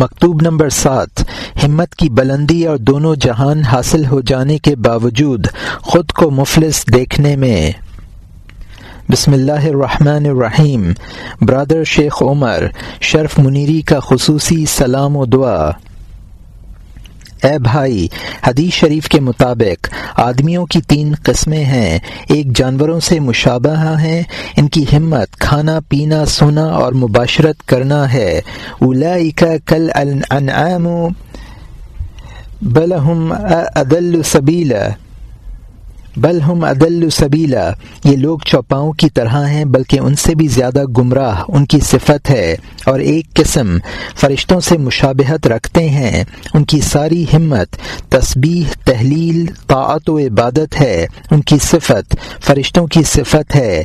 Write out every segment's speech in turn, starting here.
مکتوب نمبر سات، ہمت کی بلندی اور دونوں جہان حاصل ہو جانے کے باوجود خود کو مفلس دیکھنے میں۔ بسم اللہ الرحمن الرحیم۔ برادر شیخ عمر، شرف منیری کا خصوصی سلام و دعا۔ اے بھائی، حدیث شریف کے مطابق آدمیوں کی تین قسمیں ہیں۔ ایک جانوروں سے مشابہ ہیں، ان کی ہمت، کھانا، پینا، سونا اور مباشرت کرنا ہے۔ اولا کل الانعام بلہم ادل سبیل بل ہم عدل سبیلا، یہ لوگ چوپاؤں کی طرح ہیں، بلکہ ان سے بھی زیادہ گمراہ، ان کی صفت ہے، اور ایک قسم فرشتوں سے مشابہت رکھتے ہیں، ان کی ساری ہمت، تسبیح، تحلیل، طاعت و عبادت ہے، ان کی صفت فرشتوں کی صفت ہے۔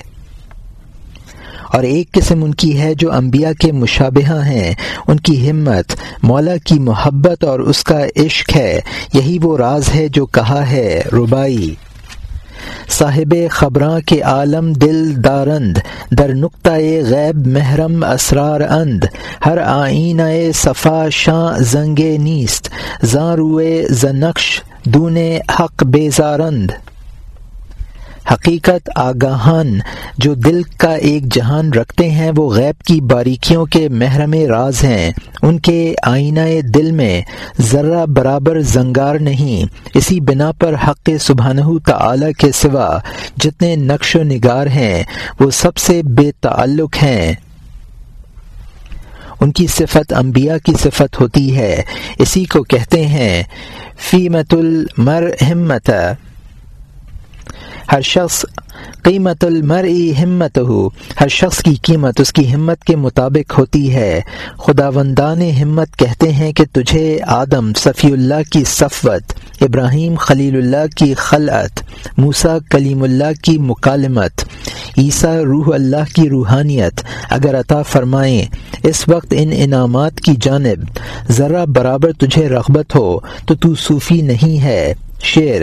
اور ایک قسم ان کی ہے جو انبیاء کے مشابہ ہیں، ان کی ہمت، مولا کی محبت اور اس کا عشق ہے، یہی وہ راز ہے جو کہا ہے ربائی صاحب خبراں کے عالم دل دارند، در نقطۂ غیب محرم اسرار اند۔ ہر آئین صفا شاں زنگ نیست۔ زاں روئے زنقش، دون حق بیزارند۔ حقیقت آگاہان جو دل کا ایک جہان رکھتے ہیں، وہ غیب کی باریکیوں کے محرم راز ہیں۔ ان کے آئینہ دل میں ذرہ برابر زنگار نہیں، اسی بنا پر حق سبحانہ تعالی کے سوا جتنے نقش و نگار ہیں، وہ سب سے بے تعلق ہیں۔ ان کی صفت انبیاء کی صفت ہوتی ہے۔ اسی کو کہتے ہیں فیمت المر ہمت ہر شخص قیمت المر ہمت ہو ہر شخص کی قیمت اس کی ہمت کے مطابق ہوتی ہے۔ خدا وندان ہمت کہتے ہیں کہ تجھے آدم صفی اللہ کی صفوت، ابراہیم خلیل اللہ کی خلعت موسا کلیم اللہ کی مکالمت، عیسیٰ روح اللہ کی روحانیت۔ اگر عطا فرمائیں، اس وقت ان انعامات کی جانب ذرا برابر تجھے رغبت ہو تو تو صوفی نہیں ہے۔ شعر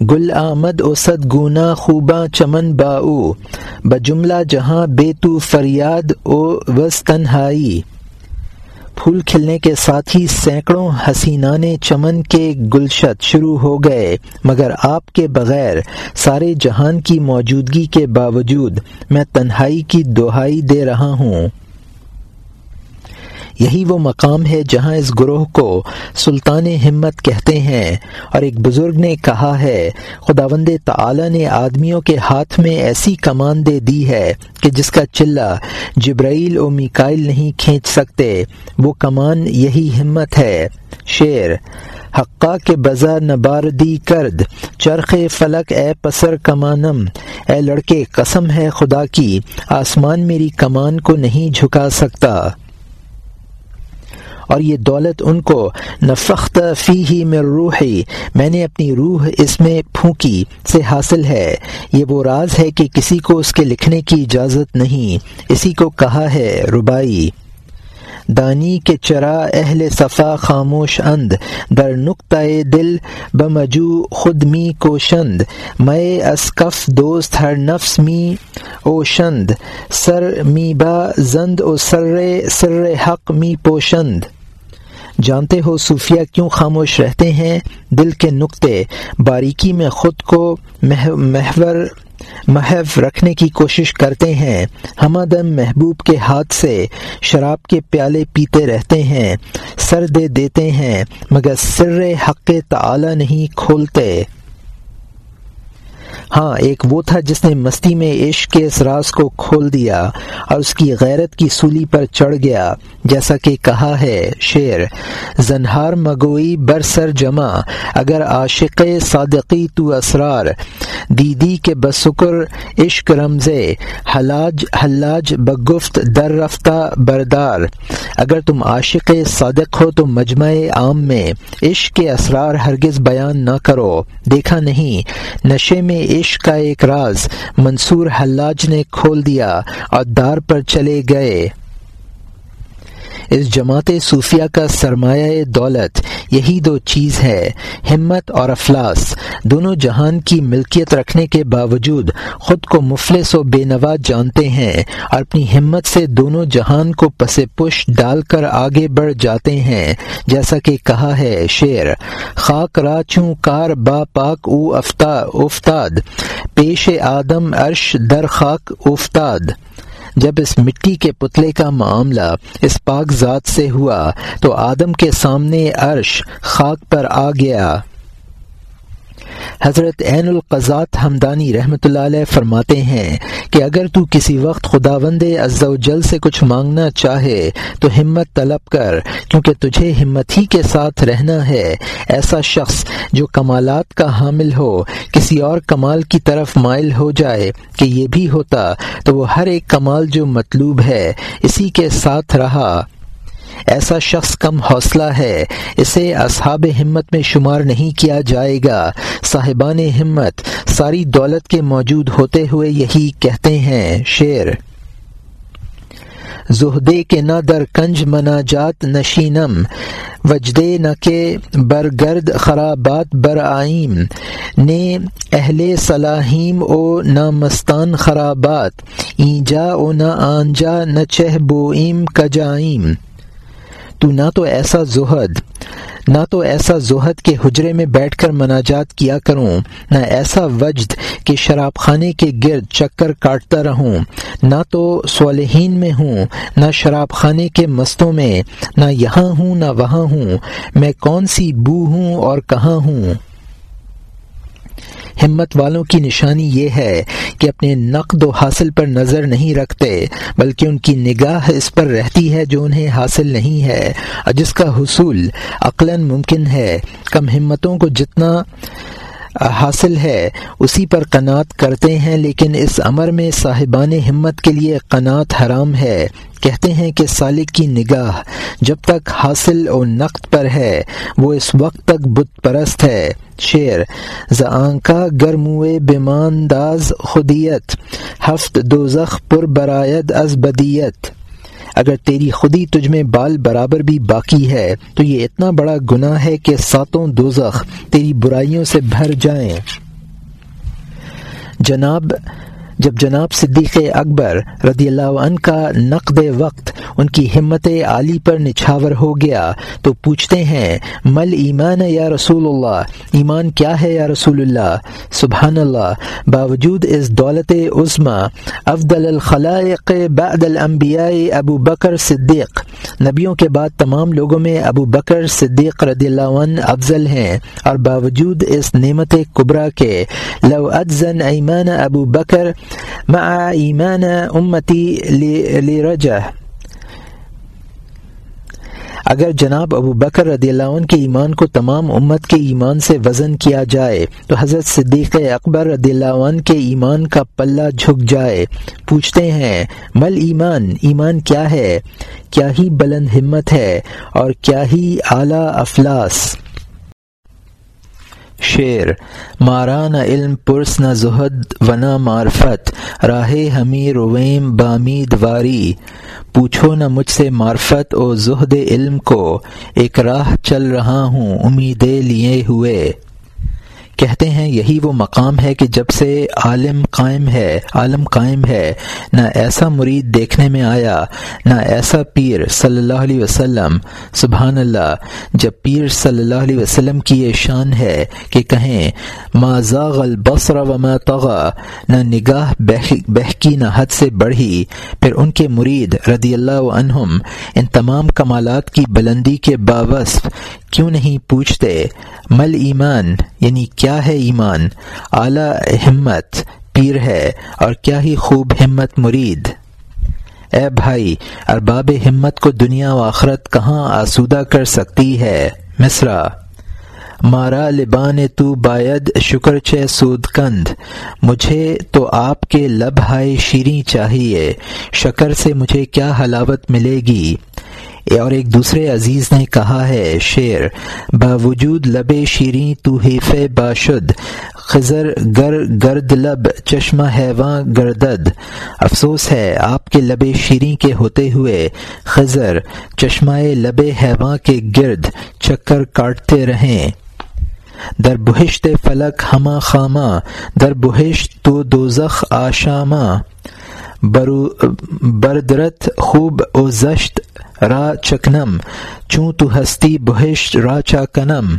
گل آمد او صد گونا خوباں چمن باؤ، بجملہ جہاں بے تو فریاد او وز تنہائی پھول کھلنے کے ساتھ ہی سینکڑوں حسینان چمن کے گلشت شروع ہو گئے، مگر آپ کے بغیر سارے جہان کی موجودگی کے باوجود میں تنہائی کی دہائی دے رہا ہوں۔ یہی وہ مقام ہے جہاں اس گروہ کو سلطان ہمت کہتے ہیں۔ اور ایک بزرگ نے کہا ہے، خداوند تعالی نے آدمیوں کے ہاتھ میں ایسی کمان دے دی ہے کہ جس کا چلہ جبرائیل و میکائل نہیں کھینچ سکتے۔ وہ کمان یہی ہمت ہے۔ شعر، حقا کے بزا نباردی کرد، چرخ فلک اے پسر کمانم۔ اے لڑکے، قسم ہے خدا کی، آسمان میری کمان کو نہیں جھکا سکتا۔ اور یہ دولت ان کو، نفخت فی ہی میں روحی، میں نے اپنی روح اس میں پھونکی سے حاصل ہے۔ یہ وہ راز ہے کہ کسی کو اس کے لکھنے کی اجازت نہیں، اسی کو کہا ہے ربائی دانی کے چرا اہل صفا خاموش اند، در نقطۂ دل بمجو خود می کوشند۔ میں اسکف دوست ہر نفس می اوشند، سر می با زند او سر سر حق می پوشند۔ جانتے ہو صوفیہ کیوں خاموش رہتے ہیں؟ دل کے نقطے، باریکی میں خود کو محور، محو رکھنے کی کوشش کرتے ہیں۔ ہمادم محبوب کے ہاتھ سے شراب کے پیالے پیتے رہتے ہیں، سر دے دیتے ہیں، مگر سر حق تعالی نہیں کھولتے۔ ہاں ایک وہ تھا جس نے مستی میں عشق کے اس راز کو کھول دیا اور اس کی غیرت کی سولی پر چڑھ گیا، جیسا کہ کہا ہے شعر، زنہار مگوئی برسر جمع، اگر عاشق صادقی تو اسرار، دیدی کے بسکر عشق رمزے، حلاج حلاج بگفت در رفتہ بردار، اگر تم عاشق صادق ہو تو مجمع عام میں عشق کے اسرار ہرگز بیان نہ کرو، دیکھا نہیں، نشے میں عشق کا ایک راز منصور حلاج نے کھول دیا اور دار پر چلے گئے۔ اس جماعت صوفیہ کا سرمایہ دولت، یہی دو چیز ہے، ہمت اور افلاس۔ دونوں جہان کی ملکیت رکھنے کے باوجود خود کو مفلس و بے نوا جانتے ہیں اور اپنی ہمت سے دونوں جہان کو پس پش ڈال کر آگے بڑھ جاتے ہیں۔ جیسا کہ کہا ہے شیر خاک راچوں کار با پاک او افتاد۔ پیش آدم عرش در خاک افتاد۔ جب اس مٹی کے پتلے کا معاملہ اس پاک ذات سے ہوا تو آدم کے سامنے عرش خاک پر آ گیا۔ حضرت عین القضات ہمدانی رحمۃ اللہ علیہ فرماتے ہیں کہ اگر تو کسی وقت خدا وند جل سے کچھ مانگنا چاہے تو ہمت طلب کر، کیونکہ تجھے ہمت ہی کے ساتھ رہنا ہے۔ ایسا شخص جو کمالات کا حامل ہو، کسی اور کمال کی طرف مائل ہو جائے کہ یہ بھی ہوتا تو وہ ہر ایک کمال جو مطلوب ہے، اسی کے ساتھ رہا۔ ایسا شخص کم حوصلہ ہے، اسے اصحاب ہمت میں شمار نہیں کیا جائے گا۔ صاحبان ہمت، ساری دولت کے موجود ہوتے ہوئے یہی کہتے ہیں، شعر۔ زہدے کے نہ در کنج منا جات نشینم، وجدے نہ کے برگرد خرابات بر آئیم۔ نے اہل صلاحیم او نہ مستان خرابات، اینجا او نہ آنجا نہ چہ بوئیم کجائیم۔ تو نہ تو ایسا زہد، نہ تو ایسا زہد کے حجرے میں بیٹھ کر مناجات کیا کروں، نہ ایسا وجد کہ شراب خانے کے گرد چکر کاٹتا رہوں، نہ تو صالحین میں ہوں، نہ شراب خانے کے مستوں میں، نہ یہاں ہوں، نہ وہاں ہوں، میں کون سی بو ہوں اور کہاں ہوں؟ ہمت والوں کی نشانی یہ ہے کہ اپنے نقد و حاصل پر نظر نہیں رکھتے، بلکہ ان کی نگاہ اس پر رہتی ہے جو انہیں حاصل نہیں ہے۔ اور جس کا حصول عقلاً ممکن ہے، کم ہمتوں کو جتنا حاصل ہے۔ اسی پر قناعت کرتے ہیں، لیکن اس امر میں صاحبان ہمت کے لیے قناعت حرام ہے۔ کہتے ہیں کہ سالک کی نگاہ جب تک حاصل و نقد پر ہے، وہ اس وقت تک بت پرست ہے۔ شعر زآنکا گرموئے بیمانداز خودیت، ہفت دوزخ پر برایت از بدیت۔ اگر تیری خودی تجھ میں بال برابر بھی باقی ہے، تو یہ اتنا بڑا گناہ ہے کہ ساتوں دوزخ تیری برائیوں سے بھر جائیں۔ جناب جب جناب صدیق اکبر رضی اللہ عنہ کا نقد وقت ان کی ہمت عالی پر نچھاور ہو گیا تو پوچھتے ہیں، مل ایمان یا رسول اللہ؟ ایمان کیا ہے یا رسول اللہ؟ سبحان اللہ، باوجود اس دولت عظما افضل الخلائق بعد الانبیاء ابو بکر صدیق۔ نبیوں کے بعد تمام لوگوں میں ابو بکر صدیق رضی اللہ عنہ افضل ہیں۔ اور باوجود اس نعمت قبرا کے، لو ادزن ایمان ابو بکر مع ایمان امتی لرجہ اگر جناب ابو بکر رضی اللہ عنہ کے ایمان کو تمام امت کے ایمان سے وزن کیا جائے، تو حضرت صدیق اکبر رضی اللہ عنہ کے ایمان کا پلہ جھک جائے۔ پوچھتے ہیں، مل ایمان؟ ایمان کیا ہے؟ کیا ہی بلند ہمت ہے اور کیا ہی اعلی افلاس؟ شعر مارا نہ علم پرس نہ زہد و نہ معرفت، راہ ہمی رویم بامید واری، پوچھو نہ مجھ سے معرفت او زہد علم کو، ایک راہ چل رہا ہوں امیدیں لیے ہوئے۔ کہتے ہیں، یہی وہ مقام ہے کہ جب سے عالم قائم ہے، عالم قائم ہے، نہ ایسا مرید دیکھنے میں آیا، نہ ایسا پیر صلی اللہ علیہ وسلم۔ سبحان اللہ، جب پیر صلی اللہ علیہ وسلم کی یہ شان ہے کہ کہیں، ما زاغ البصر وما طغى نہ نگاہ بہکی نہ حد سے بڑھی۔ پھر ان کے مرید رضی اللہ عنہم ان تمام کمالات کی بلندی کے باوصف کیوں نہیں پوچھتے مل ایمان یعنی کیا ہے ایمان؟ اعلی ہمت پیر ہے اور کیا ہی خوب ہمت مرید؟ اے بھائی، ارباب ہمت کو دنیا و آخرت کہاں آسودہ کر سکتی ہے؟ مصرا مارا لبان تو باید شکر چہ سود کند مجھے تو آپ کے لب ہائے شیریں چاہیے، شکر سے مجھے کیا حلاوت ملے گی؟ اور ایک دوسرے عزیز نے کہا ہے، شیر، باوجود لب شیریں تو حیف باشد خزر گر گرد لب، چشمہ حیواں گردد۔ افسوس ہے آپ کے لب شیریں کے ہوتے ہوئے خزر چشمہ لب حیواں کے گرد، چکر کاٹتے رہیں۔ در بہشت فلک ہمہ خامہ در بہشت تو دوزخ آشامہ بردرت خوب او زشت را چکنم، چوں تو ہستی بہشت را چاکنم۔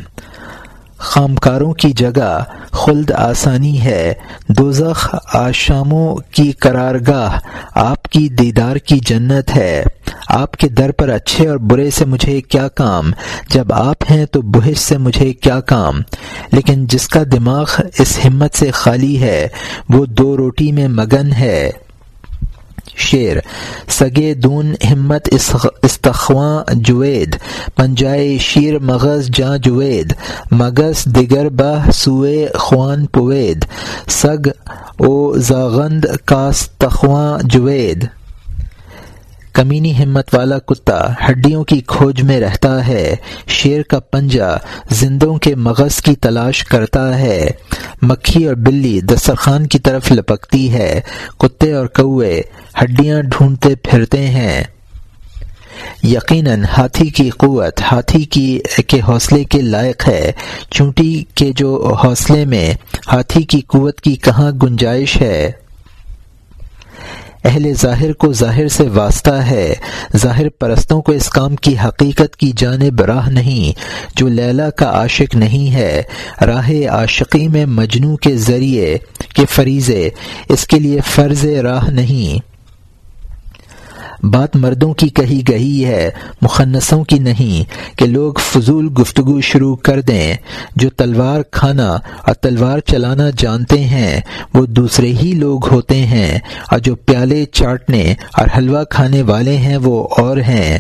خامکاروں کی جگہ خلد آسانی ہے، دوزخ آشاموں کی قرارگاہ، آپ کی دیدار کی جنت ہے۔ آپ کے در پر اچھے اور برے سے مجھے کیا کام؟ جب آپ ہیں تو بحث سے مجھے کیا کام؟ لیکن جس کا دماغ اس ہمت سے خالی ہے، وہ دو روٹی میں مگن ہے۔ شیر، سگے دون، ہمت استخواں جوید، پنجائے شیر مغز جاں جوید، مغز دگر بہ سوئے خوان پوید، سگ او زاغند کاستخواں جوید۔ کمینی ہمت والا کتا ہڈیوں کی کھوج میں رہتا ہے، شیر کا پنجہ زندوں کے مغز کی تلاش کرتا ہے۔ مکھی اور بلی دسترخوان کی طرف لپکتی ہے۔ کتے اور کوے ہڈیاں ڈھونڈتے پھرتے ہیں۔ یقیناً ہاتھی کی قوت، ہاتھی کی کے حوصلے کے لائق ہے۔ چونٹی کے جو حوصلے میں ہاتھی کی قوت کی کہاں گنجائش ہے؟ اہل ظاہر کو ظاہر سے واسطہ ہے۔ ظاہر پرستوں کو اس کام کی حقیقت کی جانب راہ نہیں، جو لیلا کا عاشق نہیں ہے۔ راہ عاشقی میں مجنو کے ذریعے کے فریضے، اس کے لیے فرض راہ نہیں۔ بات مردوں کی کہی گئی ہے مخنصوں کی نہیں، کہ لوگ فضول گفتگو شروع کر دیں۔ جو تلوار کھانا اور تلوار چلانا جانتے ہیں، وہ دوسرے ہی لوگ ہوتے ہیں۔ اور جو پیالے چاٹنے اور حلوہ کھانے والے ہیں، وہ اور ہیں۔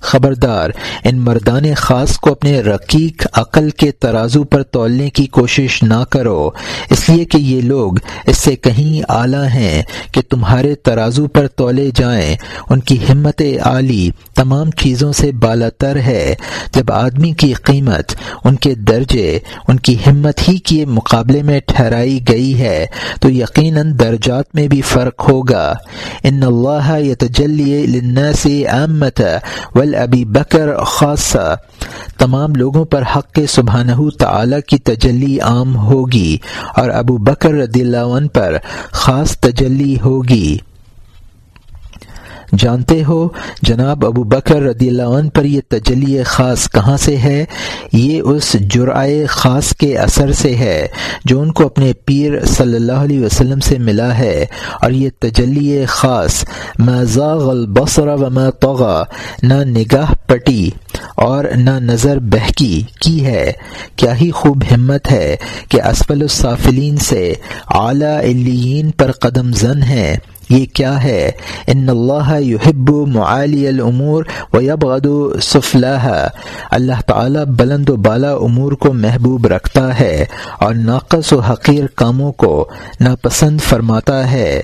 خبردار، ان مردان خاص کو اپنے رقیق عقل کے ترازو پر تولنے کی کوشش نہ کرو۔ اس لیے کہ یہ لوگ اس سے کہیں اعلیٰ ہیں کہ تمہارے ترازو پر تولے جائیں۔ ان کی ہمت عالی تمام چیزوں سے بالا تر ہے۔ جب آدمی کی قیمت، ان کے درجے، ان کی ہمت ہی کے مقابلے میں ٹھہرائی گئی ہے، تو یقیناً درجات میں بھی فرق ہوگا۔ ان اللہ یتجلی للناس عامت ابی بکر خاصہ تمام لوگوں پر حق سبحانہ تعالی کی تجلی عام ہوگی اور ابو بکر رضی اللہ عنہ پر خاص تجلی ہوگی۔ جانتے ہو، جناب ابو بکر رضی اللہ عنہ پر یہ تجلی خاص کہاں سے ہے؟ یہ اس جرائے خاص کے اثر سے ہے جو ان کو اپنے پیر صلی اللہ علیہ وسلم سے ملا ہے اور یہ تجلی خاص زاغ البصر و طغا نہ نگاہ پٹی اور نہ نظر بہکی کی ہے۔ کیا ہی خوب ہمت ہے کہ اسفل الصافلین سے اعلی پر قدم زن ہے یہ کیا ہے؟ ان اللہ یحب معالی الامور و یبغد سفلاها اللہ تعالی بلند و بالا امور کو محبوب رکھتا ہے اور ناقص و حقیر کاموں کو ناپسند فرماتا ہے۔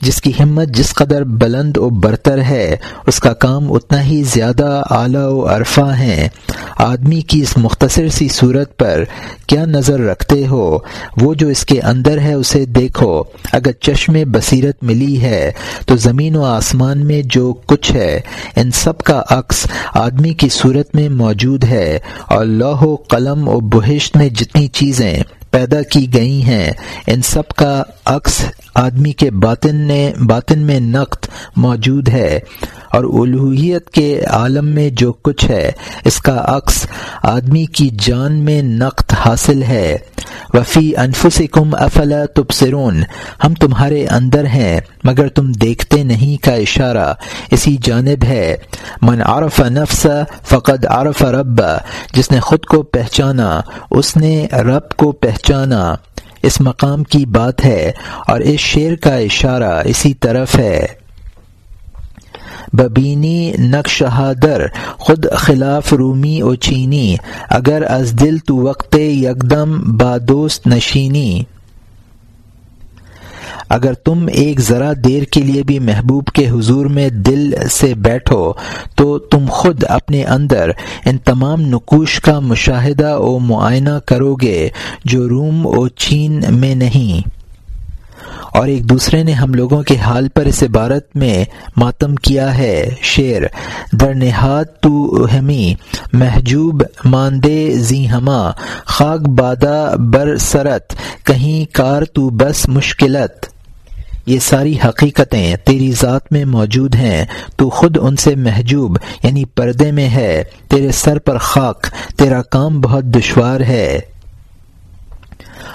جس کی ہمت، جس قدر بلند و برتر ہے، اس کا کام اتنا ہی زیادہ اعلیٰ و عرفہ ہیں آدمی کی اس مختصر سی صورت پر کیا نظر رکھتے ہو؟ وہ جو اس کے اندر ہے، اسے دیکھو۔ اگر چشم بصیرت ملی ہے، تو زمین و آسمان میں جو کچھ ہے، ان سب کا عکس آدمی کی صورت میں موجود ہے۔ اور لوہ و قلم و بہشت میں جتنی چیزیں۔ پیدا کی گئی ہیں۔ ان سب کا عکس آدمی کے باطن نے باطن میں نقد موجود ہے اور الوحیت کے عالم میں جو کچھ ہے، اس کا عکس آدمی کی جان میں نقد حاصل ہے۔ وفی انفسکم افلا تبصرون، ہم تمہارے اندر ہیں، مگر تم دیکھتے نہیں کا اشارہ، اسی جانب ہے۔ من عرف نفس فقد عرف رب، جس نے خود کو پہچانا، اس نے رب کو پہچانا۔ اس مقام کی بات ہے، اور اس شعر کا اشارہ اسی طرف ہے۔ ببینی نقش در خود خلاف رومی او چینی، اگر از دل تو وقت یکدم با دوست نشینی۔ اگر تم ایک ذرا دیر کے لیے بھی محبوب کے حضور میں دل سے بیٹھو، تو تم خود اپنے اندر ان تمام نقوش کا مشاہدہ و معائنہ کرو گے جو روم و چین میں نہیں۔ اور ایک دوسرے نے ہم لوگوں کے حال پر اس عبارت میں ماتم کیا ہے۔ شیر در نہاد تو ہمی، محجوب ماندے زی ہما، خاک بادہ بر سرت، کہیں کار تو بس مشکلت۔ یہ ساری حقیقتیں تیری ذات میں موجود ہیں، تو خود ان سے محجوب یعنی پردے میں ہے۔ تیرے سر پر خاک، تیرا کام بہت دشوار ہے۔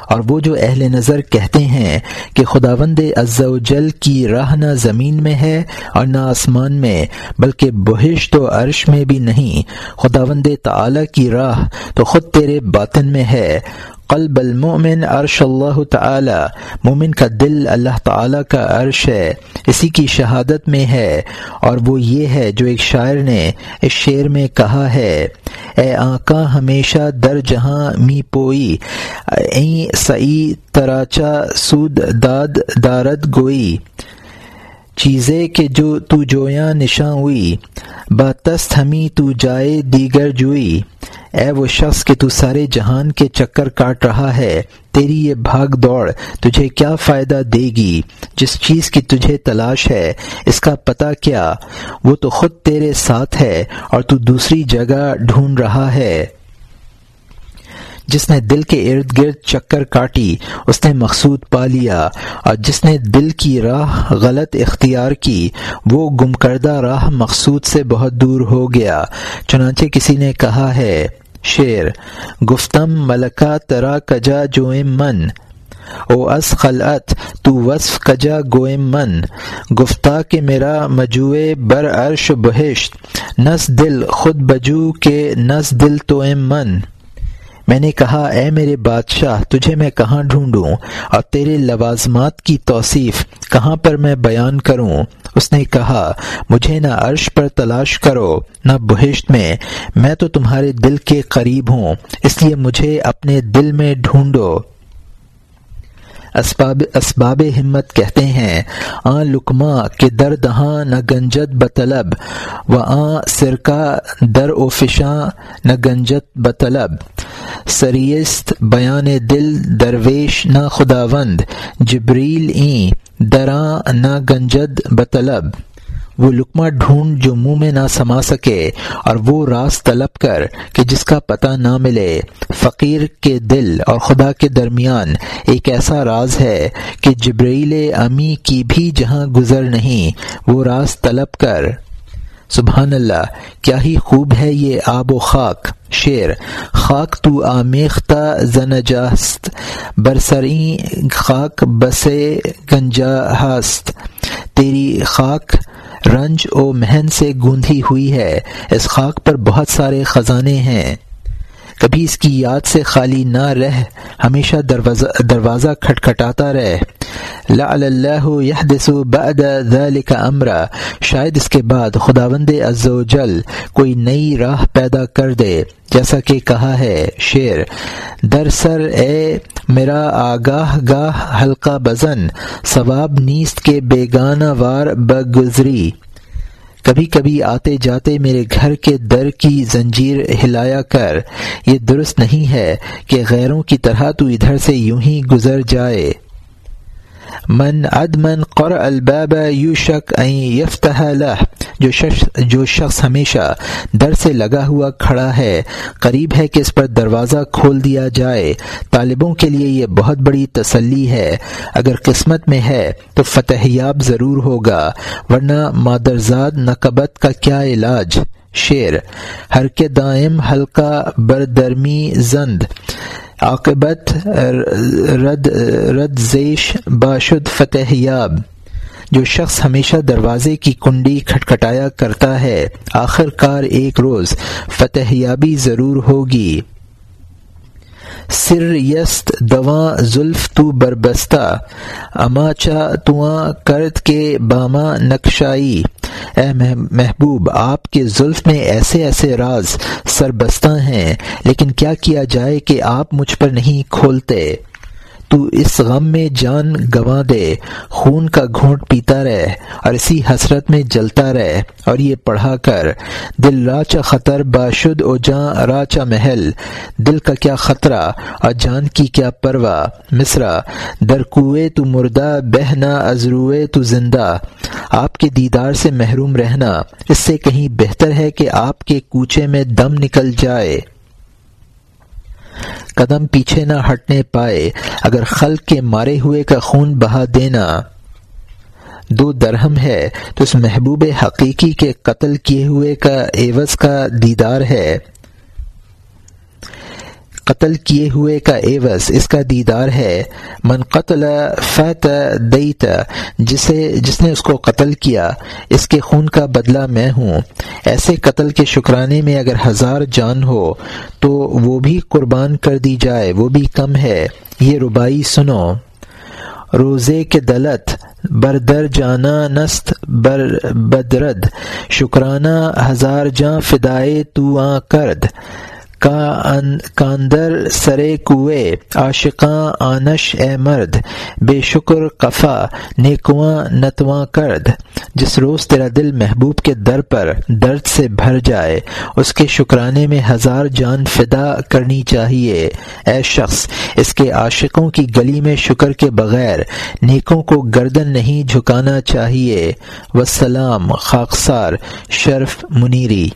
اور وہ جو اہل نظر کہتے ہیں کہ خداوند عز و جل کی راہ نہ زمین میں ہے اور نہ آسمان میں، بلکہ بہشت و عرش میں بھی نہیں۔ خداوند تعالی کی راہ تو خود تیرے باطن میں ہے۔ قلب المؤمن عرش اللہ تعالی، مومن کا دل اللہ تعالی کا عرش ہے، اسی کی شہادت میں ہے۔ اور وہ یہ ہے جو ایک شاعر نے اس شعر میں کہا ہے۔ اے آقا، ہمیشہ در جہاں می پوئی۔ این سعی تراچا سود داد دارد گوئی۔ چیزیں کہ جو تو جویاں نشاں ہوئی۔ باتست ہمیں تو جائے دیگر جوئی۔ اے وہ شخص کہ تو سارے جہان کے چکر کاٹ رہا ہے، تیری یہ بھاگ دوڑ تجھے کیا فائدہ دے گی؟ جس چیز کی تجھے تلاش ہے، اس کا پتہ کیا؟ وہ تو خود تیرے ساتھ ہے اور تو دوسری جگہ ڈھونڈ رہا ہے۔ جس نے دل کے ارد گرد چکر کاٹی، اس نے مقصود پا لیا۔ اور جس نے دل کی راہ غلط اختیار کی، وہ گم کردہ راہ مقصود سے بہت دور ہو گیا۔ چنانچہ کسی نے کہا ہے شیر گفتم ملکہ ترا کجا جوئم من؟ او از خلعت، تو وصف کجا گوئم من؟ گفتا کہ میرا مجوئے بر عرش بہشت، نس دل خود بجو کے نس دل تو من؟ میں نے کہا، اے میرے بادشاہ، تجھے میں کہاں ڈھونڈوں؟ اور تیرے لوازمات کی توصیف کہاں پر میں بیان کروں؟ اس نے کہا، مجھے نہ عرش پر تلاش کرو، نہ بہشت میں میں تو تمہارے دل کے قریب ہوں، اس لیے مجھے اپنے دل میں ڈھونڈو۔ اسباب اسباب ہمت کہتے ہیں۔ آ لکما کے در دہاں نہ گنجت بطلب، و آ سرکا در و فشاں نہ گنجت بطلب۔ سریست بیان دل درویش نہ خداوند، جبریل این دراں نہ گنجد بطلب۔ وہ لکما ڈھونڈ جو منہ میں نہ سما سکے اور وہ راز طلب کر کہ جس کا پتہ نہ ملے۔ فقیر کے دل اور خدا کے درمیان ایک ایسا راز ہے کہ جبریل امی کی بھی جہاں گزر نہیں، وہ راز طلب کر۔ سبحان اللہ، کیا ہی خوب ہے یہ آب و خاک۔ شیر، خاک تو آمیختہ زنجاست، برسریں خاک بسے گنجا ہست تیری خاک رنج و مہن سے گوندھی ہوئی ہے۔ اس خاک پر بہت سارے خزانے ہیں۔ کبھی اس کی یاد سے خالی نہ رہ، ہمیشہ دروازہ دروازہ کھٹکھٹاتا رہ لا اللہ يحدث بعد ذلك امرا۔ شاید اس کے بعد خداوند عز و جل کوئی نئی راہ پیدا کر دے، جیسا کہ کہا ہے شعر۔ در سر اے میرا آگاہ گاہ، حلقہ بزن۔ ثواب نیست کے بیگانہ وار بگزری۔ کبھی کبھی آتے جاتے میرے گھر کے در کی زنجیر ہلایا کر، یہ درست نہیں ہے کہ غیروں کی طرح تو ادھر سے یوں ہی گزر جائے۔ من ادمن قر الباب یو شک یفتح لہ۔ جو شخص جو شخص ہمیشہ در سے لگا ہوا کھڑا ہے، قریب ہے کہ اس پر دروازہ کھول دیا جائے۔ طالبوں کے لیے یہ بہت بڑی تسلی ہے۔ اگر قسمت میں ہے تو فتح یاب ضرور ہوگا، ورنہ مادرزاد نقبت کا کیا علاج؟ شعر ہر کے دائم ہلکا بردرمی زند۔ عاقبت رد رد زیش باشد فتح یاب۔ جو شخص ہمیشہ دروازے کی کنڈی کھٹکھٹایا کرتا ہے آخر کار ایک روز فتح یابی ضرور ہوگی۔ سر یست دواں زلف تو بربستہ اما چا تواں کرد کے باما نقشائی۔ اے محبوب، آپ کے زلف میں ایسے ایسے راز سربستہ ہیں، لیکن کیا کیا جائے کہ آپ مجھ پر نہیں کھولتے؟ تو اس غم میں جان گنوا دے، خون کا گھونٹ پیتا رہ اور اسی حسرت میں جلتا رہ اور یہ پڑھا کر، دل راچا خطر باشد او جاں راچا محل، دل کا کیا خطرہ اور جان کی کیا پروا مصرا درکوئے تو مردہ، بہنا ازروئے تو زندہ۔ آپ کے دیدار سے محروم رہنا، اس سے کہیں بہتر ہے کہ آپ کے کوچے میں دم نکل جائے۔ قدم پیچھے نہ ہٹنے پائے، اگر خلق کے مارے ہوئے کا خون بہا دینا دو درہم ہے، تو اس محبوب حقیقی کے قتل کیے ہوئے کا ایوز کا دیدار ہے۔ قتل کیے ہوئے کا ایوز اس کا دیدار ہے، من قتل فت دیت، جسے، جس نے اس کو قتل کیا، اس کے خون کا بدلہ میں ہوں۔ ایسے قتل کے شکرانے میں اگر ہزار جان ہو، تو وہ بھی قربان کر دی جائے، وہ بھی کم ہے۔ یہ ربائی سنو۔ روزے کے دلت، بردر جانا نست، بر، بدرد، شکرانہ ہزار جاں فدائے تو آ کرد۔ کاندر سرے کوئے عاشقاں آنش اے مرد، بے شکر قفا، نیکواں نتواں کرد۔ جس روز تیرا دل محبوب کے در پر درد سے بھر جائے، اس کے شکرانے میں ہزار جان فدا کرنی چاہیے۔ اے شخص، اس کے عاشقوں کی گلی میں شکر کے بغیر نیکوں کو گردن نہیں جھکانا چاہیے۔ وسلام، خاکسار، شرف، منیری۔